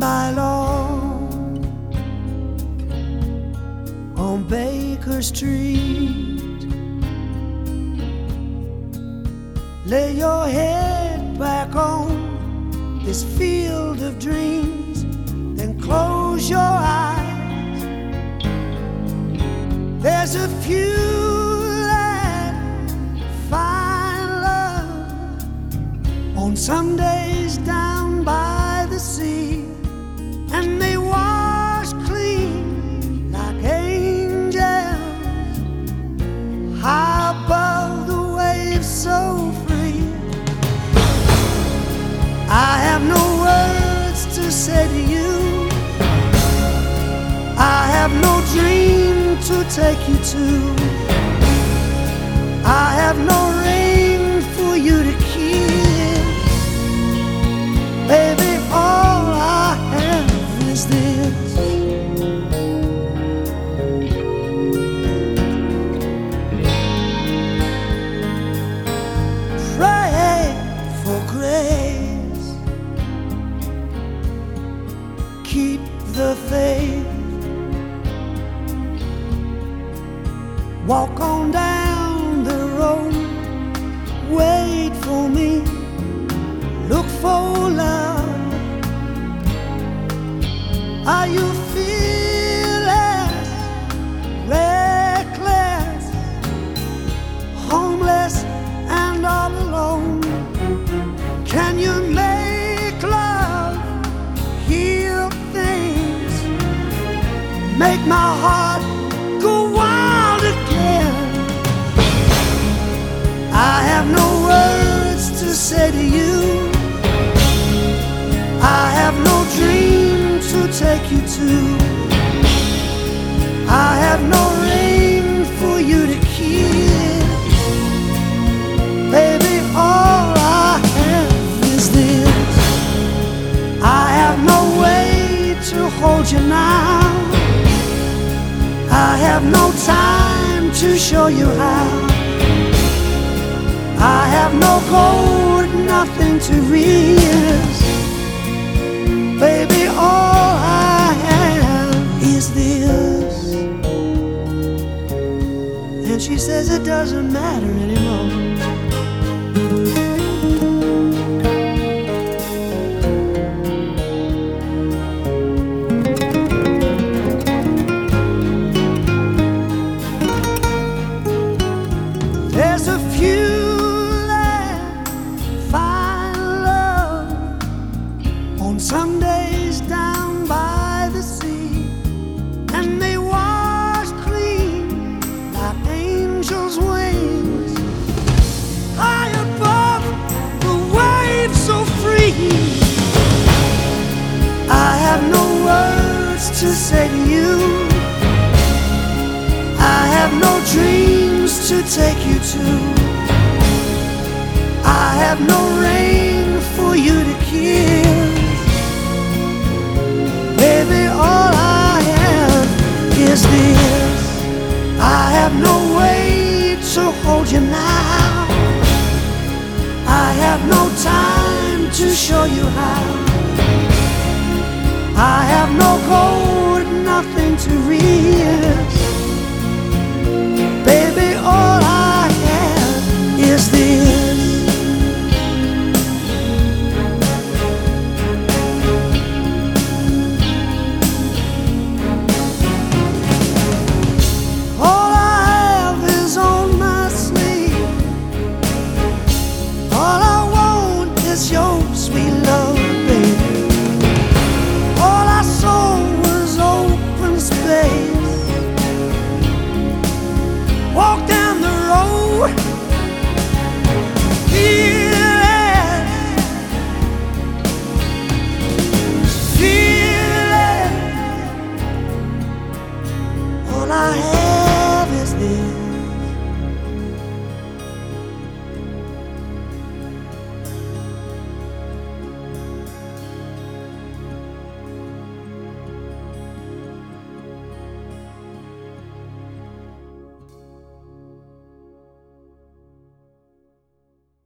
by law on Baker Street. Lay your head back on this field of dreams, then close your eyes. There's a few. On some days down by the sea, and they wash clean like angels high above the waves, so free. I have no words to say to you. I have no dream to take you to. I have no the faith. Walk Make my heart go wild again. I have no words to say to you. I have no dream to take you to. I have no ring for you to kiss. Baby, all I have is this. I have no way to hold you now. I have no time to show you how. I have no gold, nothing to risk. Baby, all I have is this. And she says it doesn't matter anymore. Angels' wings, high above the waves, so free. I have no words to say to you. I have no dreams to take you to. I have no ring for you to kiss. Baby, all I have is this. I have no to hold you now. I have no time to show you how. I have no code, nothing to read. Baby, all I have is this.